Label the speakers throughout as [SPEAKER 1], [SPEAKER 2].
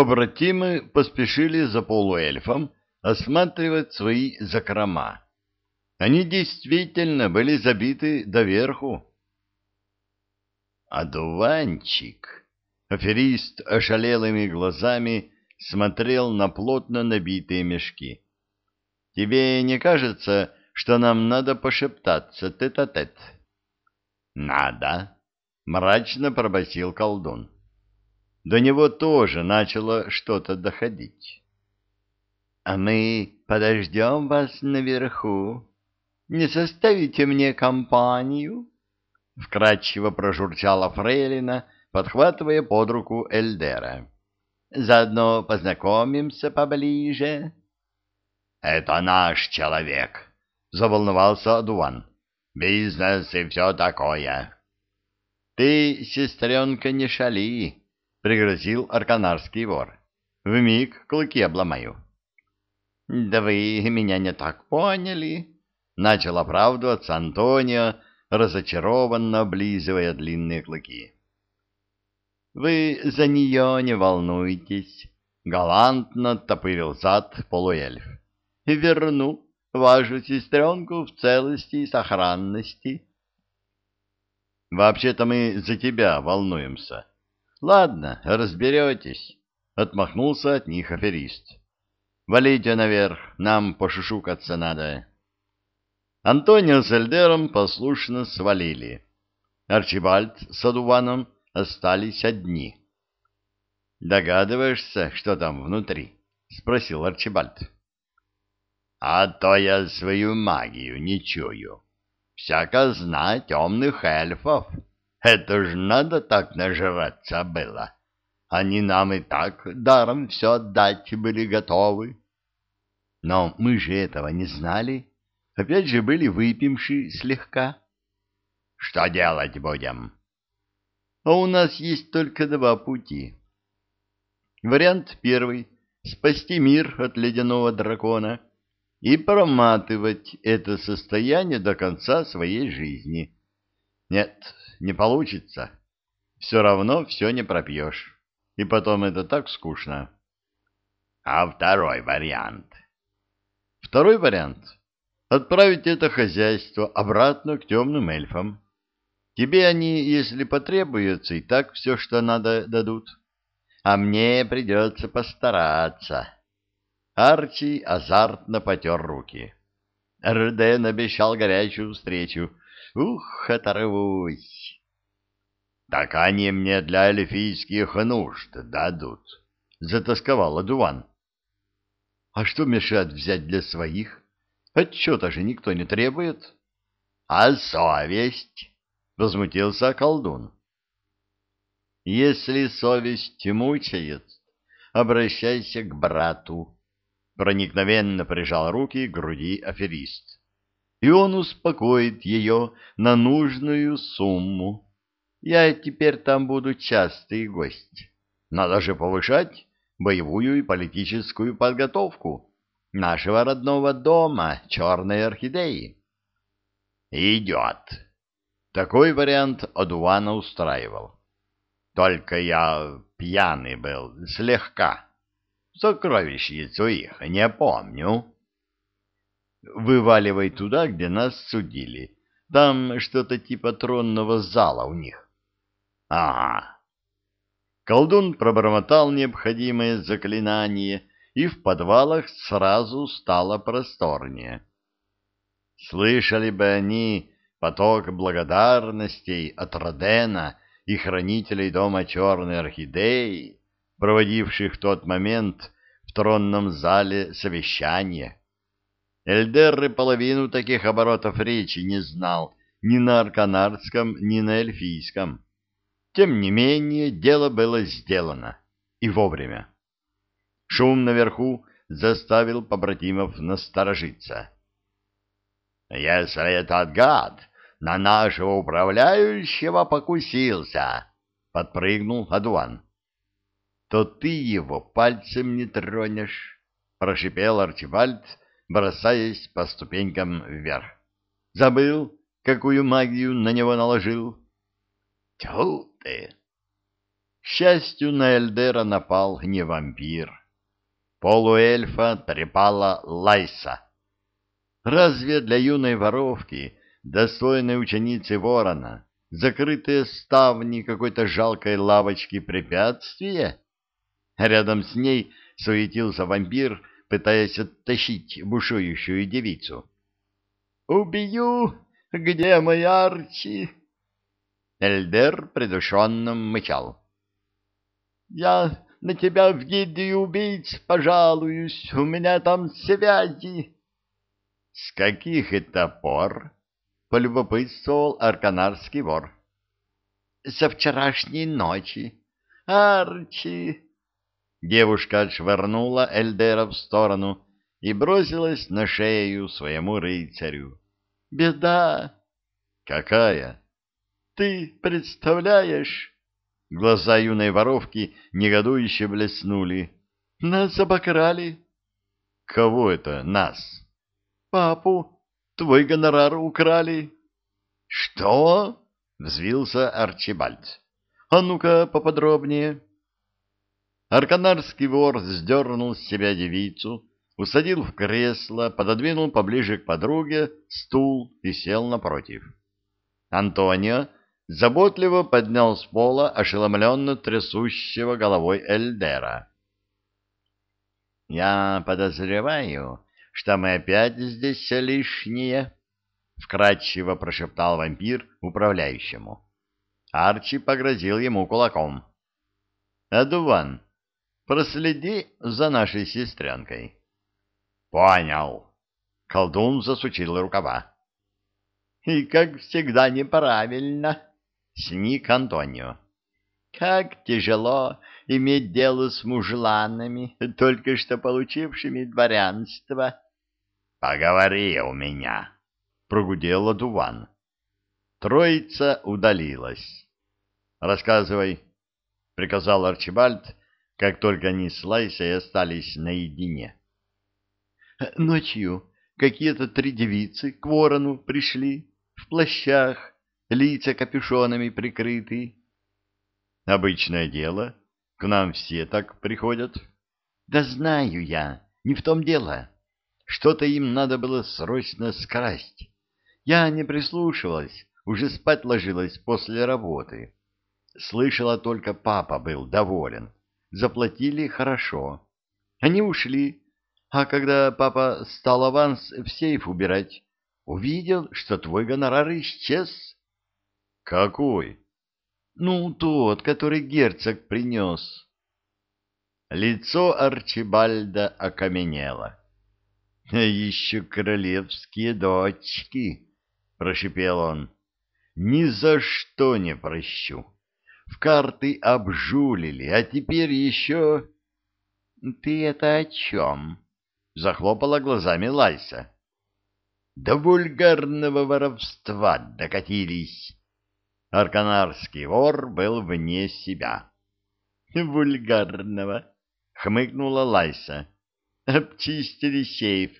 [SPEAKER 1] Побратимы поспешили за полуэльфом осматривать свои закрома. Они действительно были забиты доверху. Одуванчик, аферист ошалелыми глазами, смотрел на плотно набитые мешки. «Тебе не кажется, что нам надо пошептаться тет-а-тет?» -тет? «Надо», — мрачно пробасил колдун. До него тоже начало что-то доходить. «А мы подождем вас наверху. Не составите мне компанию?» Вкратчиво прожурчала Фрейлина, подхватывая под руку Эльдера. «Заодно познакомимся поближе». «Это наш человек», — заволновался Адуан. «Бизнес и все такое». «Ты, сестренка, не шали», — пригрозил арканарский вор. «Вмиг клыки обломаю». «Да вы меня не так поняли», — начал оправдываться Антонио, разочарованно облизывая длинные клыки. «Вы за нее не волнуйтесь», — галантно топырил зад полуэльф. «Верну вашу сестренку в целости и сохранности». «Вообще-то мы за тебя волнуемся», Ладно, разберетесь, — отмахнулся от них аферист. Валите наверх, нам пошушукаться надо. Антонио с Эльдером послушно свалили. Арчибальд с Адуваном остались одни. «Догадываешься, что там внутри?» — спросил Арчибальд. «А то я свою магию не чую. Всяко знать темных эльфов». Это ж надо так нажраться было. Они нам и так даром все отдать были готовы. Но мы же этого не знали. Опять же были выпивши слегка. Что делать будем? А у нас есть только два пути. Вариант первый — спасти мир от ледяного дракона и проматывать это состояние до конца своей жизни. Нет, не получится. Все равно все не пропьешь. И потом это так скучно. А второй вариант? Второй вариант — отправить это хозяйство обратно к темным эльфам. Тебе они, если потребуется, и так все, что надо, дадут. А мне придется постараться. Арчи азартно потер руки. Рден обещал горячую встречу. Ух, оторвусь! Так они мне для эльфийских нужд дадут, — затасковал Адуван. — А что мешает взять для своих? Отчета же никто не требует. — А совесть? — возмутился колдун. — Если совесть мучает, обращайся к брату, — проникновенно прижал руки к груди аферист. — И он успокоит ее на нужную сумму. Я теперь там буду частый гость. Надо же повышать боевую и политическую подготовку нашего родного дома, черной орхидеи. Идет. Такой вариант Адувана устраивал. Только я пьяный был, слегка. Сокровищницу их не помню. Вываливай туда, где нас судили. Там что-то типа тронного зала у них. Ага. Колдун пробормотал необходимое заклинание, и в подвалах сразу стало просторнее. Слышали бы они поток благодарностей от Родена и хранителей дома Черной Орхидеи, проводивших в тот момент в тронном зале совещание. Эльдер половину таких оборотов речи не знал ни на арканарском, ни на эльфийском. Тем не менее, дело было сделано. И вовремя. Шум наверху заставил побратимов насторожиться. «Если этот гад на нашего управляющего покусился!» — подпрыгнул Адуан. «То ты его пальцем не тронешь!» — прошипел Арчибальд, бросаясь по ступенькам вверх. «Забыл, какую магию на него наложил?» «Тьфу ты! К счастью, на Эльдера напал не вампир. Полуэльфа трепала Лайса. Разве для юной воровки, достойной ученицы ворона, закрытые ставни какой-то жалкой лавочки препятствия? Рядом с ней суетился вампир, пытаясь оттащить бушующую девицу. «Убью! Где мой Арчи?» Эльдер придушенно мычал. «Я на тебя в гильдии убийц пожалуюсь, у меня там связи». «С каких это пор?» — полюбопытствовал арканарский вор. «Со вчерашней ночи. Арчи!» Девушка отшвырнула Эльдера в сторону и бросилась на шею своему рыцарю. «Беда!» «Какая?» «Ты представляешь?» Глаза юной воровки негодующе блеснули. «Нас обокрали!» «Кого это нас?» «Папу! Твой гонорар украли!» «Что?» — взвился Арчибальд. «А ну-ка поподробнее!» Арканарский вор сдернул с себя девицу, усадил в кресло, пододвинул поближе к подруге стул и сел напротив. Антонио заботливо поднял с пола ошеломленно трясущего головой Эльдера. «Я подозреваю, что мы опять здесь лишние», — вкратчиво прошептал вампир управляющему. Арчи погрозил ему кулаком. «Адуван, Проследи за нашей сестренкой. — Понял. Колдун засучил рукава. — И, как всегда, неправильно, — сник Антонио. — Как тяжело иметь дело с мужланами, только что получившими дворянство. — Поговори у меня, — прогудел Дуван. Троица удалилась. — Рассказывай, — приказал Арчибальд, как только они с Лайсой остались наедине. Ночью какие-то три девицы к ворону пришли, в плащах, лица капюшонами прикрыты. Обычное дело, к нам все так приходят. Да знаю я, не в том дело. Что-то им надо было срочно скрасть. Я не прислушивалась, уже спать ложилась после работы. Слышала только, папа был доволен заплатили хорошо. Они ушли, а когда папа стал аванс в сейф убирать, увидел, что твой гонорар исчез. — Какой? — Ну, тот, который герцог принес. Лицо Арчибальда окаменело. — Еще королевские дочки, — прошипел он, — ни за что не прощу в карты обжулили, а теперь еще... — Ты это о чем? — захлопала глазами Лайса. — До вульгарного воровства докатились. Арканарский вор был вне себя. — Вульгарного, — хмыкнула Лайса. — Обчистили сейф,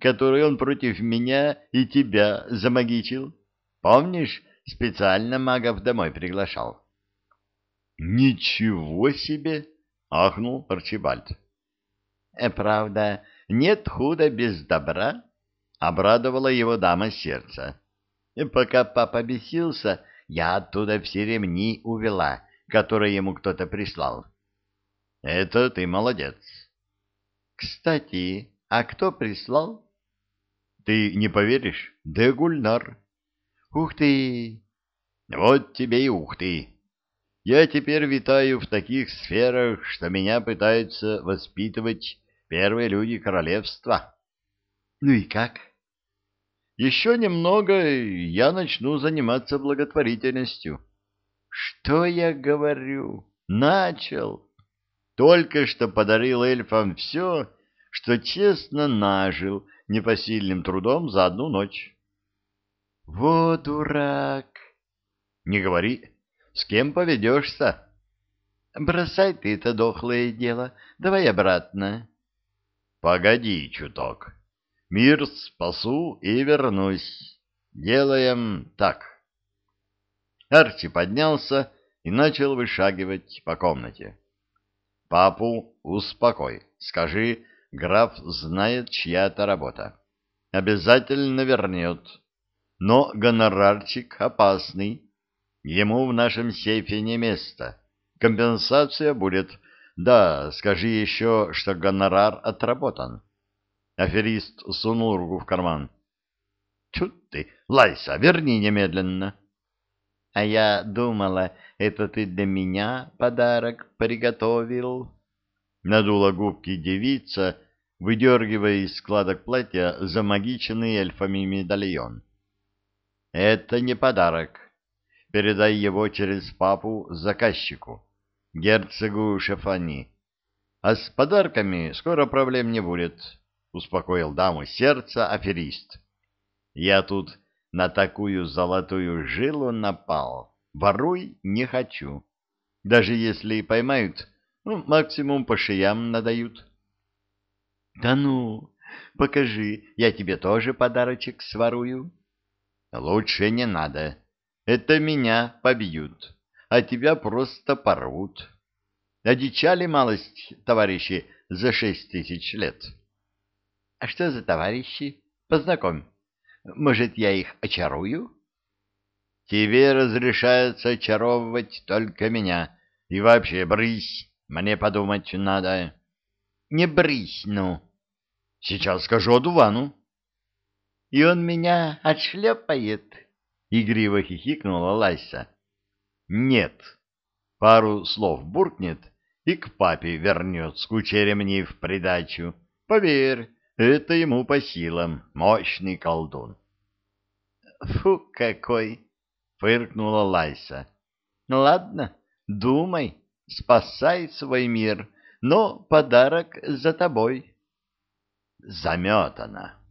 [SPEAKER 1] который он против меня и тебя замагичил. Помнишь, специально магов домой приглашал? «Ничего себе!» — ахнул Арчибальд. «Э, «Правда, нет худа без добра?» — обрадовала его дама сердца. «Пока папа бесился, я оттуда все ремни увела, которые ему кто-то прислал». «Это ты молодец». «Кстати, а кто прислал?» «Ты не поверишь? Дегульнар». «Ух ты!» «Вот тебе и ух ты!» Я теперь витаю в таких сферах, что меня пытаются воспитывать первые люди королевства. Ну и как? Еще немного, и я начну заниматься благотворительностью. Что я говорю? Начал. Только что подарил эльфам все, что честно нажил непосильным трудом за одну ночь. Вот дурак! Не говори, с кем поведешься? Бросай ты это дохлое дело. Давай обратно. Погоди чуток. Мир спасу и вернусь. Делаем так. Арчи поднялся и начал вышагивать по комнате. Папу успокой, скажи, граф знает, чья это работа. Обязательно вернет. Но гонорарчик опасный. Ему в нашем сейфе не место. Компенсация будет. Да, скажи еще, что гонорар отработан. Аферист сунул руку в карман. Чуть ты, Лайса, верни немедленно. А я думала, это ты для меня подарок приготовил. Надула губки девица, выдергивая из складок платья замагиченный эльфами медальон. Это не подарок. Передай его через папу заказчику, герцогу Шефани. А с подарками скоро проблем не будет, — успокоил даму сердца аферист. Я тут на такую золотую жилу напал. Воруй не хочу. Даже если и поймают, ну, максимум по шеям надают. — Да ну, покажи, я тебе тоже подарочек сворую. — Лучше не надо. Это меня побьют, а тебя просто порвут. Одичали малость, товарищи, за шесть тысяч лет. — А что за товарищи? Познакомь. Может, я их очарую? Тебе разрешается очаровывать только меня. И вообще, брысь, мне подумать надо. Не брысь, ну. Сейчас скажу Адувану. И он меня отшлепает? Игриво хихикнула Лайса. Нет. Пару слов буркнет и к папе вернет с кучей ремней в придачу. Поверь, это ему по силам, мощный колдун. Фу, какой! фыркнула Лайса. Ладно, думай, спасай свой мир, но подарок за тобой. Заметана.